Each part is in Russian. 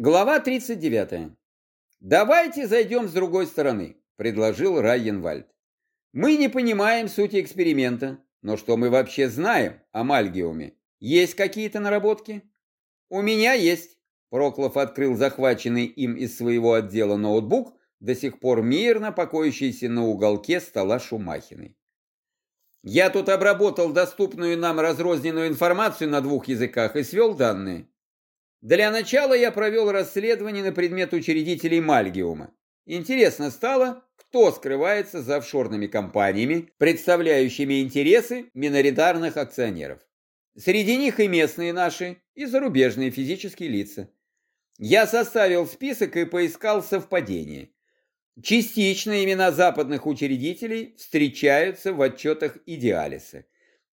Глава 39. «Давайте зайдем с другой стороны», – предложил Райенвальд. «Мы не понимаем сути эксперимента, но что мы вообще знаем о Мальгиуме? Есть какие-то наработки?» «У меня есть». Проклов открыл захваченный им из своего отдела ноутбук, до сих пор мирно покоящийся на уголке стола Шумахиной. «Я тут обработал доступную нам разрозненную информацию на двух языках и свел данные. Для начала я провел расследование на предмет учредителей Мальгиума. Интересно стало, кто скрывается за офшорными компаниями, представляющими интересы миноритарных акционеров. Среди них и местные наши, и зарубежные физические лица. Я составил список и поискал совпадения. Частично имена западных учредителей встречаются в отчетах Идеалиса.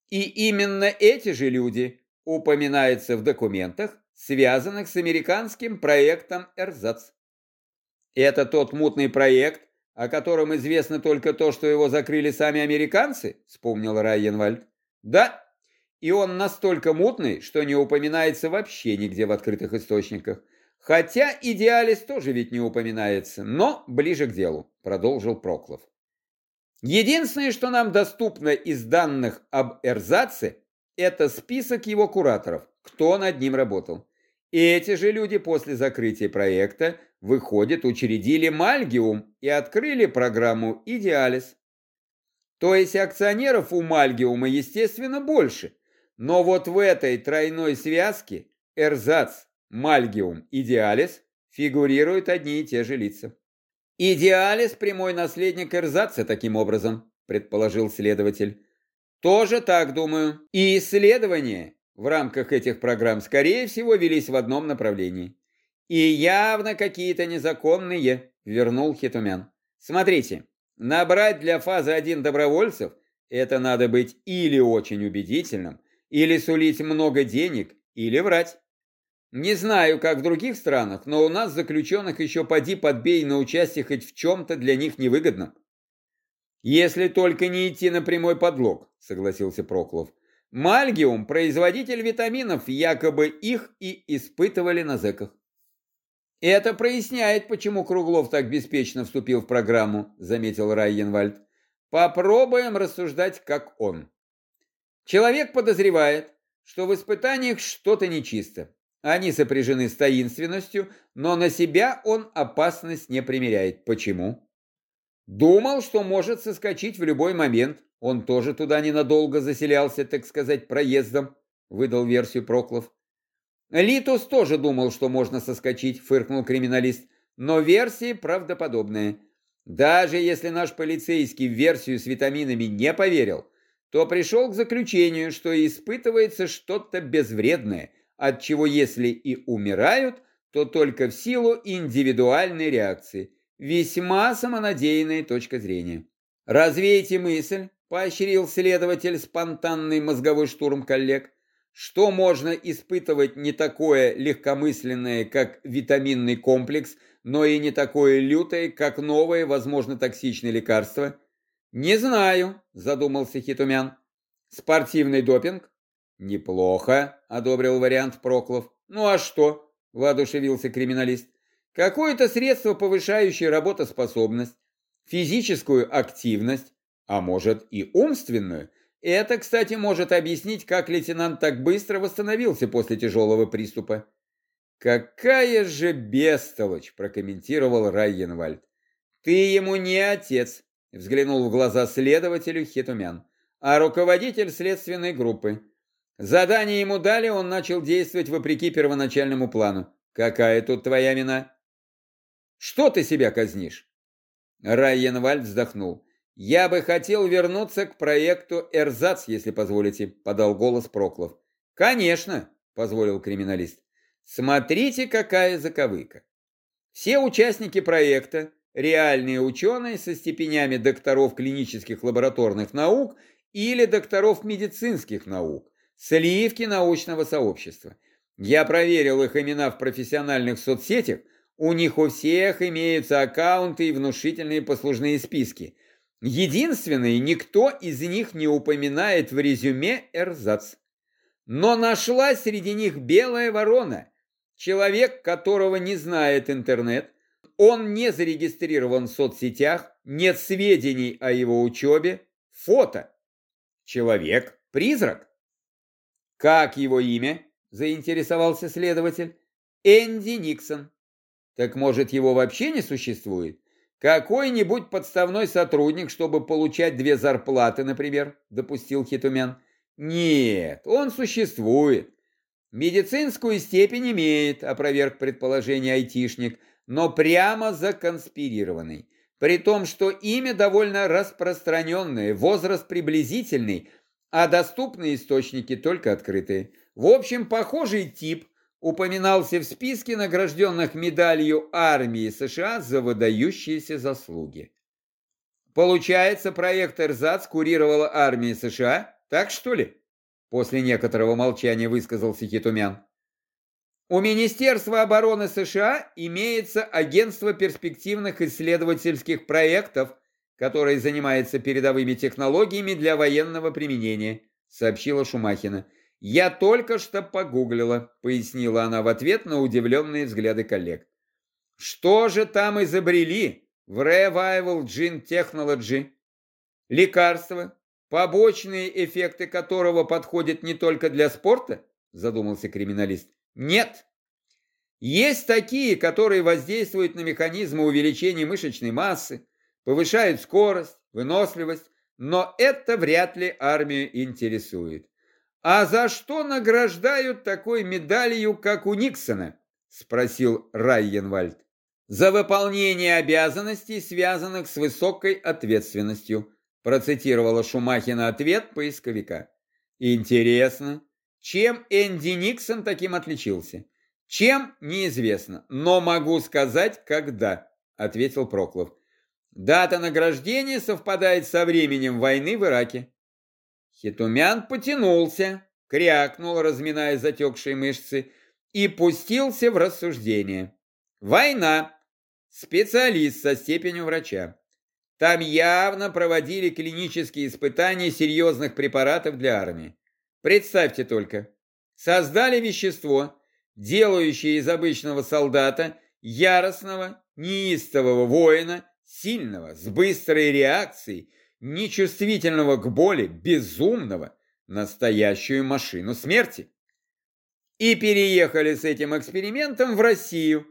И именно эти же люди упоминаются в документах, связанных с американским проектом «Эрзац». Это тот мутный проект, о котором известно только то, что его закрыли сами американцы, вспомнил Райенвальд. Да, и он настолько мутный, что не упоминается вообще нигде в открытых источниках. Хотя идеалис тоже ведь не упоминается, но ближе к делу, продолжил Проклов. Единственное, что нам доступно из данных об Эрзаце, это список его кураторов, кто над ним работал. И эти же люди после закрытия проекта, выходят, учредили Мальгиум и открыли программу Идеалис. То есть акционеров у Мальгиума, естественно, больше. Но вот в этой тройной связке Эрзац, Мальгиум, Идеалис фигурируют одни и те же лица. Идеалис – прямой наследник Эрзаца таким образом, предположил следователь. Тоже так думаю. И исследования в рамках этих программ, скорее всего, велись в одном направлении. И явно какие-то незаконные, вернул Хитумян. Смотрите, набрать для фазы 1 добровольцев, это надо быть или очень убедительным, или сулить много денег, или врать. Не знаю, как в других странах, но у нас заключенных еще поди подбей на участие хоть в чем-то для них невыгодно. Если только не идти на прямой подлог, согласился Проклов. Мальгиум – производитель витаминов, якобы их и испытывали на зэках. Это проясняет, почему Круглов так беспечно вступил в программу, заметил Райенвальд. Попробуем рассуждать, как он. Человек подозревает, что в испытаниях что-то нечисто. Они сопряжены с таинственностью, но на себя он опасность не примеряет. Почему? Думал, что может соскочить в любой момент, он тоже туда ненадолго заселялся, так сказать, проездом, выдал версию Проклов. Литус тоже думал, что можно соскочить, фыркнул криминалист, но версии правдоподобные. Даже если наш полицейский в версию с витаминами не поверил, то пришел к заключению, что испытывается что-то безвредное, от чего если и умирают, то только в силу индивидуальной реакции. Весьма самонадеянная точка зрения. Развейте мысль, поощрил следователь спонтанный мозговой штурм коллег. Что можно испытывать не такое легкомысленное, как витаминный комплекс, но и не такое лютое, как новое, возможно, токсичное лекарство? Не знаю, задумался Хитумян. Спортивный допинг? Неплохо, одобрил вариант Проклов. Ну а что? Воодушевился криминалист. Какое-то средство, повышающее работоспособность, физическую активность, а может и умственную. Это, кстати, может объяснить, как лейтенант так быстро восстановился после тяжелого приступа. «Какая же бестолочь!» – прокомментировал Райенвальд. «Ты ему не отец», – взглянул в глаза следователю Хитумян, «а руководитель следственной группы. Задание ему дали, он начал действовать вопреки первоначальному плану. Какая тут твоя вина?» «Что ты себя казнишь?» Райенвальд вздохнул. «Я бы хотел вернуться к проекту «Эрзац», если позволите», — подал голос Проклов. «Конечно», — позволил криминалист. «Смотрите, какая заковыка. Все участники проекта — реальные ученые со степенями докторов клинических лабораторных наук или докторов медицинских наук, сливки научного сообщества. Я проверил их имена в профессиональных соцсетях, у них у всех имеются аккаунты и внушительные послужные списки. Единственное, никто из них не упоминает в резюме эрзац. Но нашлась среди них белая ворона. Человек, которого не знает интернет, он не зарегистрирован в соцсетях, нет сведений о его учебе, фото. Человек-призрак. Как его имя? Заинтересовался следователь. Энди Никсон. Так может его вообще не существует? Какой-нибудь подставной сотрудник, чтобы получать две зарплаты, например, допустил Хитумян. Нет, он существует. Медицинскую степень имеет, опроверг предположение айтишник, но прямо законспирированный. При том, что имя довольно распространенное, возраст приблизительный, а доступные источники только открытые. В общем, похожий тип упоминался в списке награжденных медалью армии США за выдающиеся заслуги. Получается, проект «Эрзац» курировала армия США, так что ли? После некоторого молчания высказался Хитумян. У Министерства обороны США имеется агентство перспективных исследовательских проектов, которое занимается передовыми технологиями для военного применения, сообщила Шумахина. Я только что погуглила, пояснила она в ответ на удивленные взгляды коллег. Что же там изобрели в Revival Gene Technology? Лекарство, побочные эффекты которого подходят не только для спорта, задумался криминалист. Нет. Есть такие, которые воздействуют на механизмы увеличения мышечной массы, повышают скорость, выносливость, но это вряд ли армию интересует. А за что награждают такой медалью, как у Никсона? Спросил Райенвальд. За выполнение обязанностей, связанных с высокой ответственностью, процитировала Шумахина ответ поисковика. Интересно, чем Энди Никсон таким отличился? Чем, неизвестно, но могу сказать, когда, ответил Проклов. Дата награждения совпадает со временем войны в Ираке. Хитумян потянулся, крякнул, разминая затекшие мышцы, и пустился в рассуждение. Война. Специалист со степенью врача. Там явно проводили клинические испытания серьезных препаратов для армии. Представьте только, создали вещество, делающее из обычного солдата яростного, неистового воина, сильного, с быстрой реакцией, нечувствительного к боли, безумного, настоящую машину смерти. И переехали с этим экспериментом в Россию,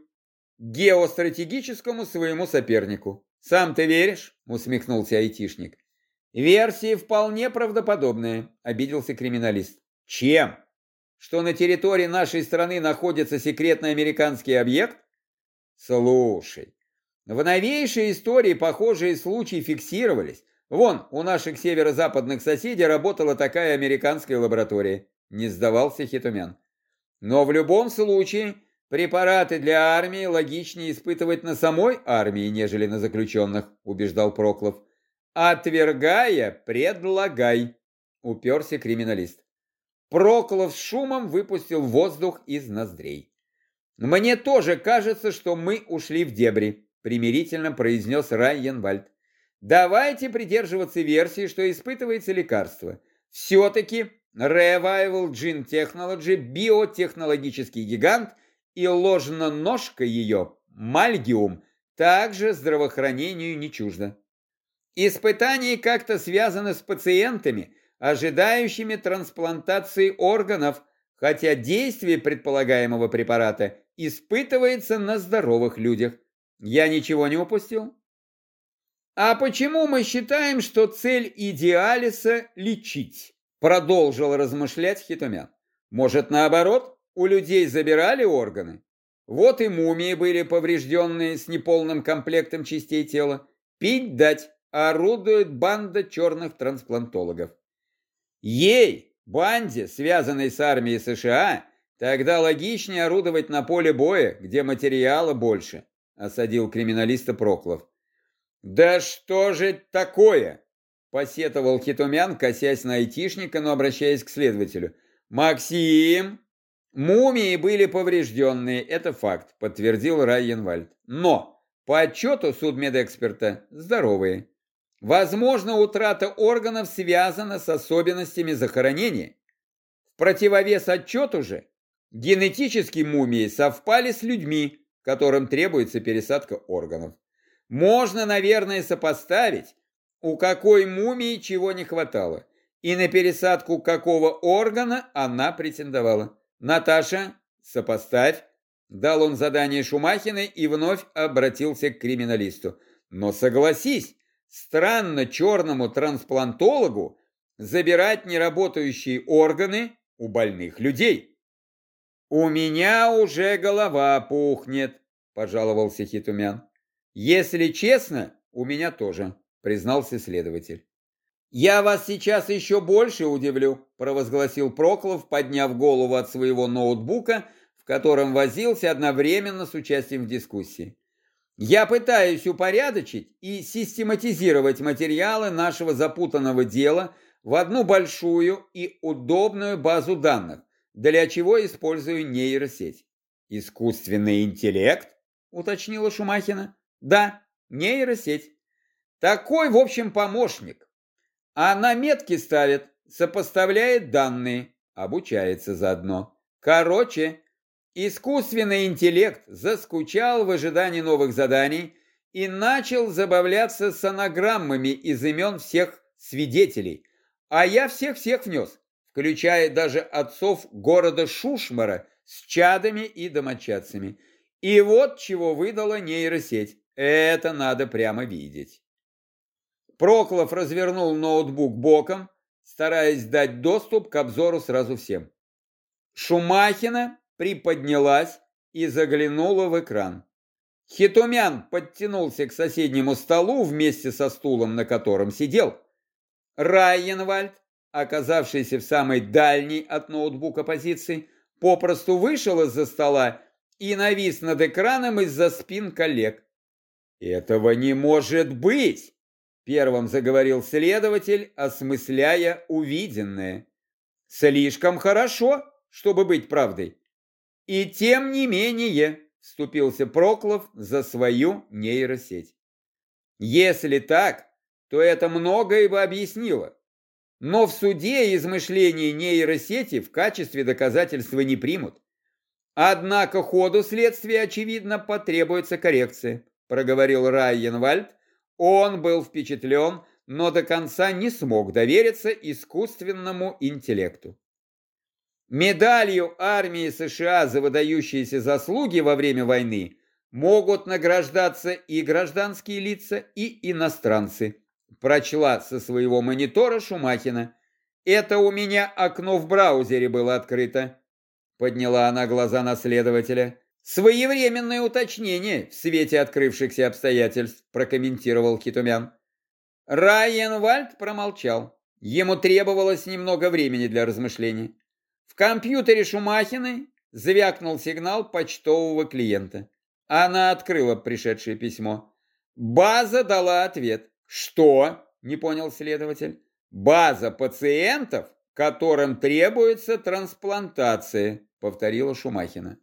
геостратегическому своему сопернику. «Сам ты веришь?» – усмехнулся айтишник. Версии вполне правдоподобные, обиделся криминалист. Чем? Что на территории нашей страны находится секретный американский объект? Слушай, в новейшей истории похожие случаи фиксировались. Вон, у наших северо-западных соседей работала такая американская лаборатория. Не сдавался Хитумян. Но в любом случае, препараты для армии логичнее испытывать на самой армии, нежели на заключенных, убеждал Проклов. «Отвергая, предлагай», — уперся криминалист. Проклов с шумом выпустил воздух из ноздрей. «Мне тоже кажется, что мы ушли в дебри», — примирительно произнес Райенвальд. «Давайте придерживаться версии, что испытывается лекарство. Все-таки Revival Gene Technology – биотехнологический гигант, и ложноножка ее, Мальгиум, также здравоохранению не чуждо. Испытания как-то связаны с пациентами, ожидающими трансплантации органов, хотя действие предполагаемого препарата испытывается на здоровых людях. Я ничего не упустил? А почему мы считаем, что цель идеалиса – лечить? Продолжил размышлять Хитомян. Может, наоборот, у людей забирали органы? Вот и мумии были поврежденные с неполным комплектом частей тела. Пить дать орудует банда черных трансплантологов. Ей, банде, связанной с армией США, тогда логичнее орудовать на поле боя, где материала больше, осадил криминалиста Проклов. Да что же такое? Посетовал Хитумян, косясь на айтишника, но обращаясь к следователю. «Максим!» Мумии были поврежденные, это факт, подтвердил Райенвальд. Но по отчету судмедэксперта здоровые. Возможно, утрата органов связана с особенностями захоронения. В противовес отчету же Генетически мумии совпали с людьми, которым требуется пересадка органов. Можно, наверное, сопоставить, у какой мумии чего не хватало, и на пересадку какого органа она претендовала. Наташа, сопоставь. Дал он задание Шумахиной и вновь обратился к криминалисту. Но согласись, странно черному трансплантологу забирать неработающие органы у больных людей. «У меня уже голова пухнет», – пожаловался Хитумян. «Если честно, у меня тоже», – признался следователь. «Я вас сейчас еще больше удивлю», – провозгласил Проклов, подняв голову от своего ноутбука, в котором возился одновременно с участием в дискуссии. «Я пытаюсь упорядочить и систематизировать материалы нашего запутанного дела в одну большую и удобную базу данных, для чего использую нейросеть». «Искусственный интеллект?» – уточнила Шумахина. «Да, нейросеть. Такой, в общем, помощник, а на метки ставит, сопоставляет данные, обучается заодно. Короче, искусственный интеллект заскучал в ожидании новых заданий и начал забавляться с анаграммами из имен всех свидетелей. А я всех-всех внес, включая даже отцов города Шушмара с чадами и домочадцами. И вот чего выдала нейросеть. Это надо прямо видеть. Проклов развернул ноутбук боком, стараясь дать доступ к обзору сразу всем. Шумахина приподнялась и заглянула в экран. Хитумян подтянулся к соседнему столу вместе со стулом, на котором сидел. Райенвальд, оказавшийся в самой дальней от ноутбука позиции, попросту вышел из-за стола и навис над экраном из-за спин коллег. «Этого не может быть!» Первым заговорил следователь, осмысляя увиденное. Слишком хорошо, чтобы быть правдой. И тем не менее, вступился Проклов за свою нейросеть. Если так, то это многое бы объяснило. Но в суде измышления нейросети в качестве доказательства не примут. Однако ходу следствия, очевидно, потребуется коррекция, проговорил Райенвальд, он был впечатлен, но до конца не смог довериться искусственному интеллекту. Медалью армии США за выдающиеся заслуги во время войны могут награждаться и гражданские лица, и иностранцы. Прочла со своего монитора Шумахина. Это у меня окно в браузере было открыто. Подняла она глаза на следователя. Своевременное уточнение в свете открывшихся обстоятельств, прокомментировал Хитумян. Райенвальд промолчал. Ему требовалось немного времени для размышления. В компьютере Шумахиной звякнул сигнал почтового клиента. Она открыла пришедшее письмо. База дала ответ. «Что?» – не понял следователь. «База пациентов, которым требуется трансплантация», – повторила Шумахина.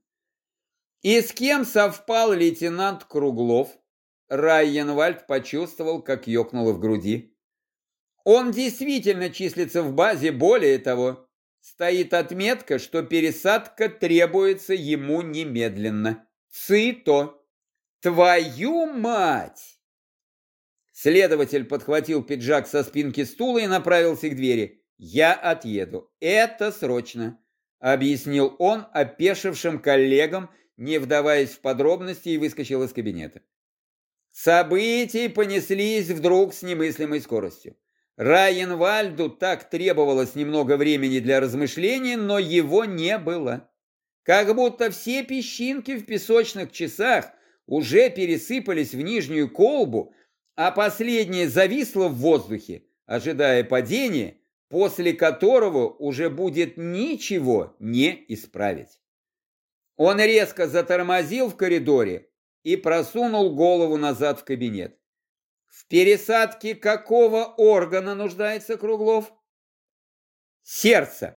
И с кем совпал лейтенант Круглов? Райенвальд почувствовал, как ёкнуло в груди. Он действительно числится в базе, более того, стоит отметка, что пересадка требуется ему немедленно. Цито. Твою мать! Следователь подхватил пиджак со спинки стула и направился к двери. «Я отъеду. Это срочно», — объяснил он опешившим коллегам, не вдаваясь в подробности, и выскочил из кабинета. События понеслись вдруг с немыслимой скоростью. Райенвальду так требовалось немного времени для размышлений, но его не было. Как будто все песчинки в песочных часах уже пересыпались в нижнюю колбу, а последняя зависла в воздухе, ожидая падения, после которого уже будет ничего не исправить. Он резко затормозил в коридоре и просунул голову назад в кабинет. В пересадке какого органа нуждается Круглов? Сердце.